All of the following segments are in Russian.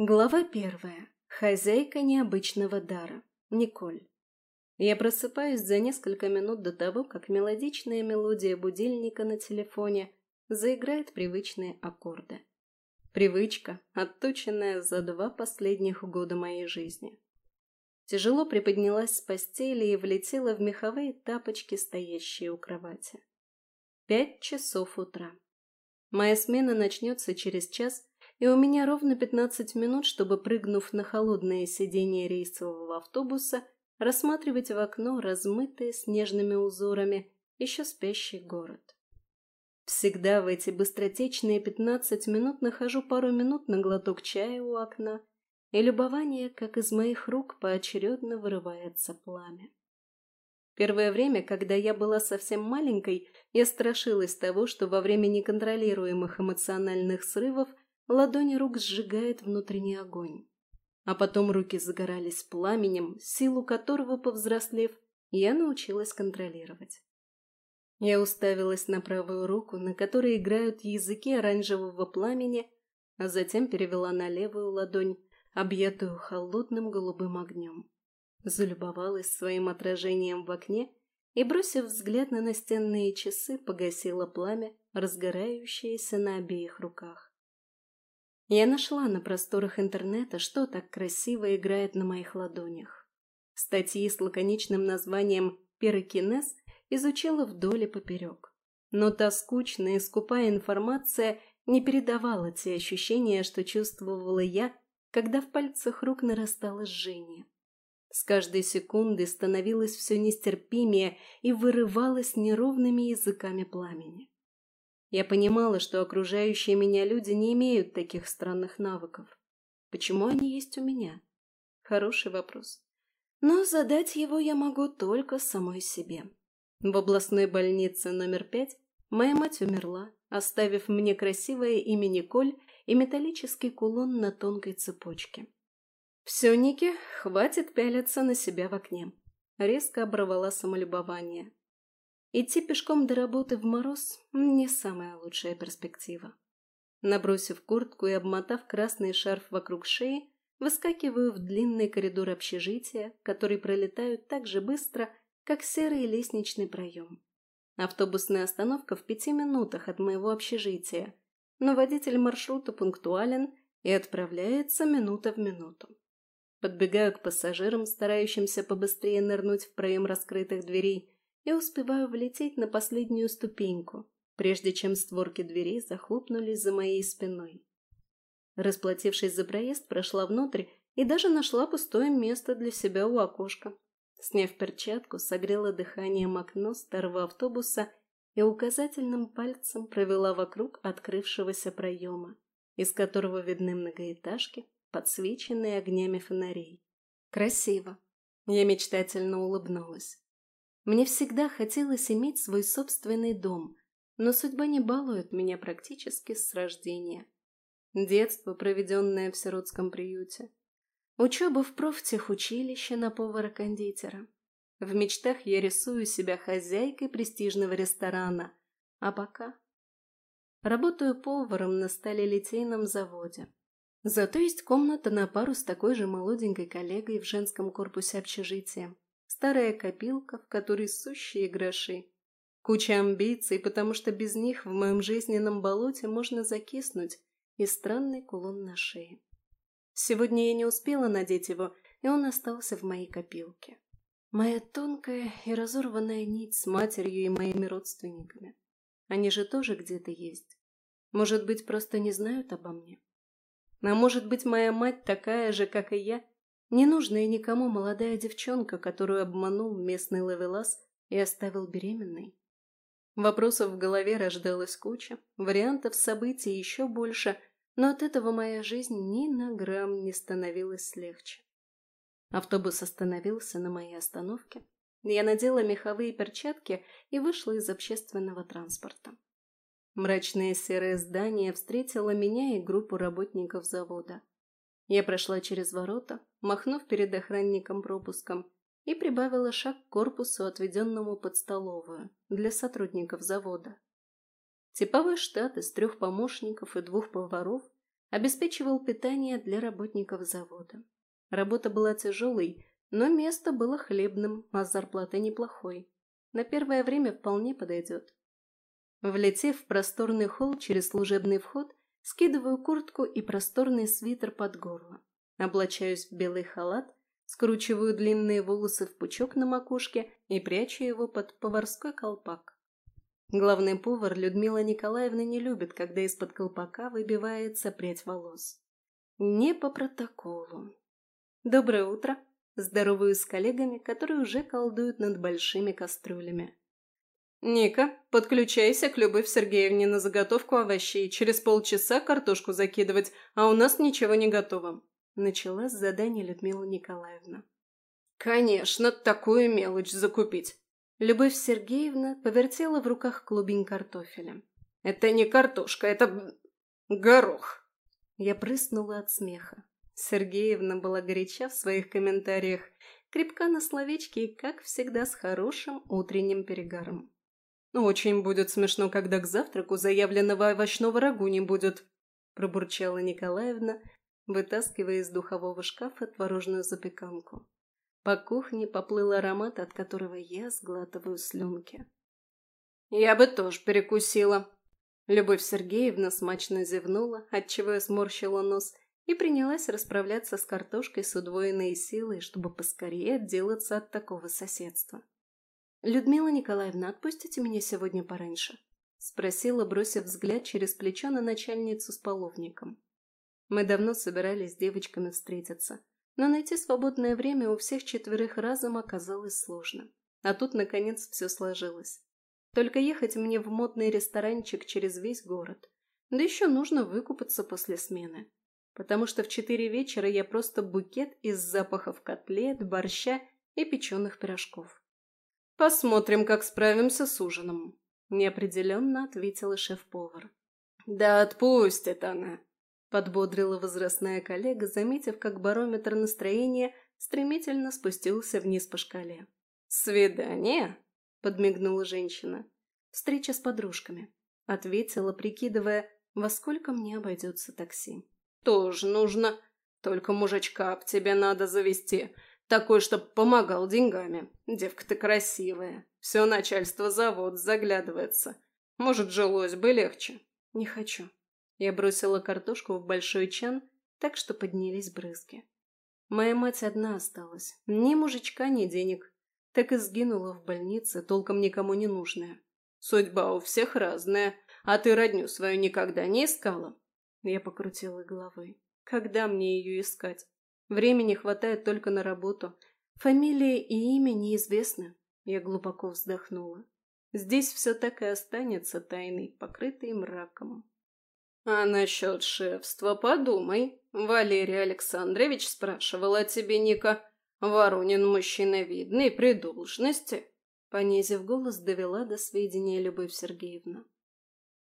Глава первая. Хозяйка необычного дара. Николь. Я просыпаюсь за несколько минут до того, как мелодичная мелодия будильника на телефоне заиграет привычные аккорды. Привычка, отточенная за два последних года моей жизни. Тяжело приподнялась с постели и влетела в меховые тапочки, стоящие у кровати. Пять часов утра. Моя смена начнется через час, и у меня ровно 15 минут, чтобы, прыгнув на холодное сиденье рейсового автобуса, рассматривать в окно размытые снежными узорами еще спящий город. Всегда в эти быстротечные 15 минут нахожу пару минут на глоток чая у окна и любование, как из моих рук поочередно вырывается пламя. Первое время, когда я была совсем маленькой, я страшилась того, что во время неконтролируемых эмоциональных срывов ладони рук сжигает внутренний огонь. А потом руки загорались пламенем, силу которого, повзрослев, я научилась контролировать. Я уставилась на правую руку, на которой играют языки оранжевого пламени, а затем перевела на левую ладонь, объятую холодным голубым огнем. Залюбовалась своим отражением в окне и, бросив взгляд на настенные часы, погасила пламя, разгорающееся на обеих руках. Я нашла на просторах интернета, что так красиво играет на моих ладонях. Статьи с лаконичным названием «Пирокинез» изучила вдоль и поперек. Но та скучная и скупая информация не передавала те ощущения, что чувствовала я, когда в пальцах рук нарастало жжение. С каждой секунды становилось все нестерпимее и вырывалось неровными языками пламени. Я понимала, что окружающие меня люди не имеют таких странных навыков. Почему они есть у меня? Хороший вопрос. Но задать его я могу только самой себе. В областной больнице номер пять моя мать умерла, оставив мне красивое имя Николь и металлический кулон на тонкой цепочке. «Все, Ники, хватит пялиться на себя в окне». Резко оборвала самолюбование. Идти пешком до работы в мороз – не самая лучшая перспектива. Набросив куртку и обмотав красный шарф вокруг шеи, выскакиваю в длинный коридор общежития, который пролетают так же быстро, как серый лестничный проем. Автобусная остановка в пяти минутах от моего общежития, но водитель маршрута пунктуален и отправляется минута в минуту. Подбегаю к пассажирам, старающимся побыстрее нырнуть в проем раскрытых дверей, и успеваю влететь на последнюю ступеньку, прежде чем створки дверей захлопнулись за моей спиной. Расплатившись за проезд, прошла внутрь и даже нашла пустое место для себя у окошка. Сняв перчатку, согрела дыханием окно старого автобуса и указательным пальцем провела вокруг открывшегося проема, из которого видны многоэтажки, подсвеченные огнями фонарей. Красиво. Я мечтательно улыбнулась. Мне всегда хотелось иметь свой собственный дом, но судьба не балует меня практически с рождения. Детство, проведенное в сиротском приюте. Учеба в профтехучилище на повара-кондитера. В мечтах я рисую себя хозяйкой престижного ресторана, а пока... Работаю поваром на сталелитейном заводе. Зато есть комната на пару с такой же молоденькой коллегой в женском корпусе общежития старая копилка, в которой сущие гроши. Куча амбиций, потому что без них в моем жизненном болоте можно закиснуть, и странный кулон на шее. Сегодня я не успела надеть его, и он остался в моей копилке. Моя тонкая и разорванная нить с матерью и моими родственниками. Они же тоже где-то есть. Может быть, просто не знают обо мне? А может быть, моя мать такая же, как и я, Ненужная никому молодая девчонка, которую обманул местный ловелас и оставил беременной. Вопросов в голове рождалась куча, вариантов событий еще больше, но от этого моя жизнь ни на грамм не становилась легче. Автобус остановился на моей остановке. Я надела меховые перчатки и вышла из общественного транспорта. Мрачное серое здание встретило меня и группу работников завода. Я прошла через ворота, махнув перед охранником пропуском, и прибавила шаг к корпусу, отведенному под столовую, для сотрудников завода. Типовой штат из трех помощников и двух поваров обеспечивал питание для работников завода. Работа была тяжелой, но место было хлебным, а зарплата неплохой. На первое время вполне подойдет. Влетев в просторный холл через служебный вход, скидываю куртку и просторный свитер под горло. Облачаюсь в белый халат, скручиваю длинные волосы в пучок на макушке и прячу его под поварской колпак. Главный повар Людмила Николаевна не любит, когда из-под колпака выбивается прядь волос. Не по протоколу. Доброе утро. Здороваюсь с коллегами, которые уже колдуют над большими кастрюлями. «Ника, подключайся к Любовь Сергеевне на заготовку овощей. Через полчаса картошку закидывать, а у нас ничего не готово», — начала с задания Людмила Николаевна. «Конечно, такую мелочь закупить. Любовь Сергеевна повертела в руках клубень картофеля. «Это не картошка, это горох!» Я прыснула от смеха. Сергеевна была горяча в своих комментариях, крепка на словечке и, как всегда, с хорошим утренним перегаром. «Очень будет смешно, когда к завтраку заявленного овощного рагу не будет», пробурчала Николаевна, вытаскивая из духового шкафа творожную запеканку. По кухне поплыл аромат, от которого я сглатываю слюнки. «Я бы тоже перекусила». Любовь Сергеевна смачно зевнула, отчего я сморщила нос, и принялась расправляться с картошкой с удвоенной силой, чтобы поскорее отделаться от такого соседства. «Людмила Николаевна, отпустите меня сегодня пораньше?» — спросила, бросив взгляд через плечо на начальницу с половником. Мы давно собирались с девочками встретиться, но найти свободное время у всех четверых разом оказалось сложно. А тут, наконец, все сложилось. Только ехать мне в модный ресторанчик через весь город. Да еще нужно выкупаться после смены. Потому что в четыре вечера я просто букет из запахов котлет, борща и печеных пирожков. «Посмотрим, как справимся с ужином», – неопределенно ответила шеф-повар. «Да отпустит она», Подбодрила возрастная коллега, заметив, как барометр настроения стремительно спустился вниз по шкале. «Свидание?» – подмигнула женщина. «Встреча с подружками», – ответила, прикидывая, во сколько мне обойдется такси. «Тоже нужно. Только мужичка об тебе надо завести. Такой, чтоб помогал деньгами. Девка ты красивая. Все начальство завод заглядывается. Может, жилось бы легче?» «Не хочу», я бросила картошку в большой чан, так что поднялись брызги. Моя мать одна осталась. Ни мужичка, ни денег. Так и сгинула в больнице, толком никому не нужная. Судьба у всех разная, а ты родню свою никогда не искала? Я покрутила головой. Когда мне ее искать? Времени хватает только на работу. Фамилия и имя неизвестны. Я глубоко вздохнула. Здесь все так и останется тайной, покрытой мраком. «А насчет шефства подумай. Валерий Александрович спрашивал о тебе, Ника. Воронин мужчина видный, при должности». Понизив голос, довела до сведения Любовь Сергеевна.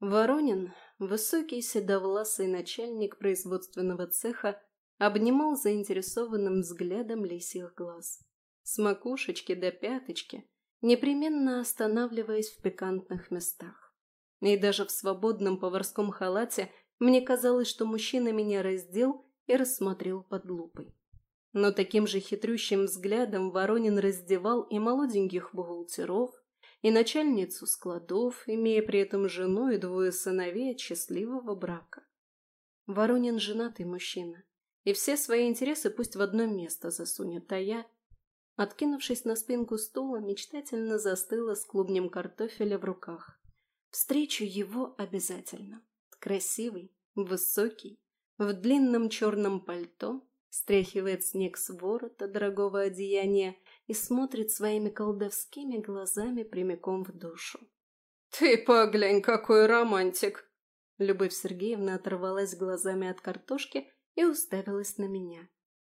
Воронин, высокий седовласый начальник производственного цеха, обнимал заинтересованным взглядом лисих глаз. С макушечки до пяточки, непременно останавливаясь в пикантных местах. И даже в свободном поварском халате мне казалось, что мужчина меня раздел и рассмотрел под лупой. Но таким же хитрющим взглядом Воронин раздевал и молоденьких бухгалтеров, и начальницу складов, имея при этом жену и двое сыновей от счастливого брака. Воронин женатый мужчина, и все свои интересы пусть в одно место засунет, а я, откинувшись на спинку стула, мечтательно застыла с клубнем картофеля в руках. Встречу его обязательно. Красивый, высокий, в длинном черном пальто, стряхивает снег с ворота дорогого одеяния и смотрит своими колдовскими глазами прямиком в душу. «Ты поглянь, какой романтик!» Любовь Сергеевна оторвалась глазами от картошки и уставилась на меня.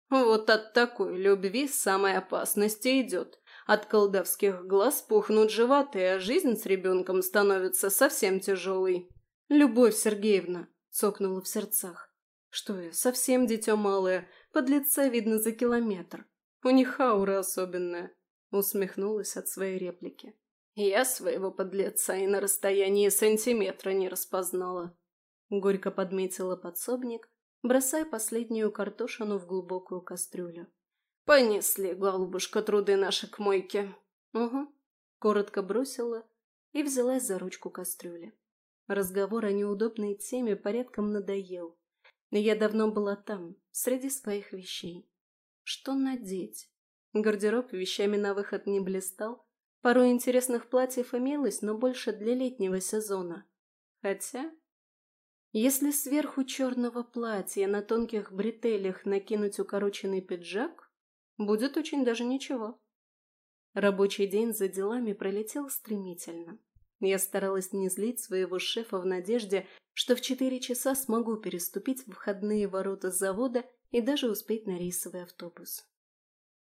«Вот от такой любви самой опасности идет. От колдовских глаз пухнут животы, а жизнь с ребенком становится совсем тяжелой. «Любовь Сергеевна!» – цокнула в сердцах. «Что я, совсем дитё малое, под лица видно за километр. У них аура особенная», – усмехнулась от своей реплики. «Я своего подлеца и на расстоянии сантиметра не распознала». — горько подметила подсобник, бросая последнюю картошину в глубокую кастрюлю. «Понесли, голубушка, труды наши к мойке». «Угу», — коротко бросила и взялась за ручку кастрюли. Разговор о неудобной теме порядком надоел. Я давно была там, среди своих вещей. Что надеть? Гардероб вещами на выход не блистал. Пару интересных платьев имелось, но больше для летнего сезона. Хотя если сверху черного платья на тонких бретелях накинуть укороченный пиджак, будет очень даже ничего. Рабочий день за делами пролетел стремительно. Я старалась не злить своего шефа в надежде, что в четыре часа смогу переступить входные ворота завода и даже успеть на рейсовый автобус.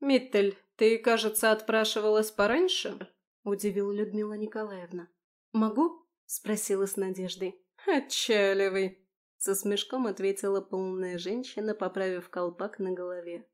«Миттель, ты, кажется, отпрашивалась пораньше?» – удивила Людмила Николаевна. «Могу?» – спросила с надеждой. «Отчаливый!» — со смешком ответила полная женщина, поправив колпак на голове.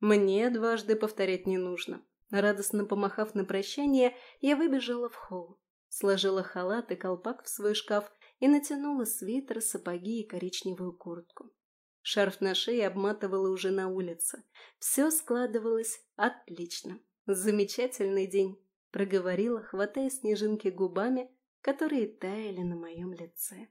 «Мне дважды повторять не нужно». Радостно помахав на прощание, я выбежала в холл, сложила халат и колпак в свой шкаф и натянула свитер, сапоги и коричневую куртку. Шарф на шее обматывала уже на улице. Все складывалось отлично. Замечательный день, проговорила, хватая снежинки губами которые таяли на моем лице.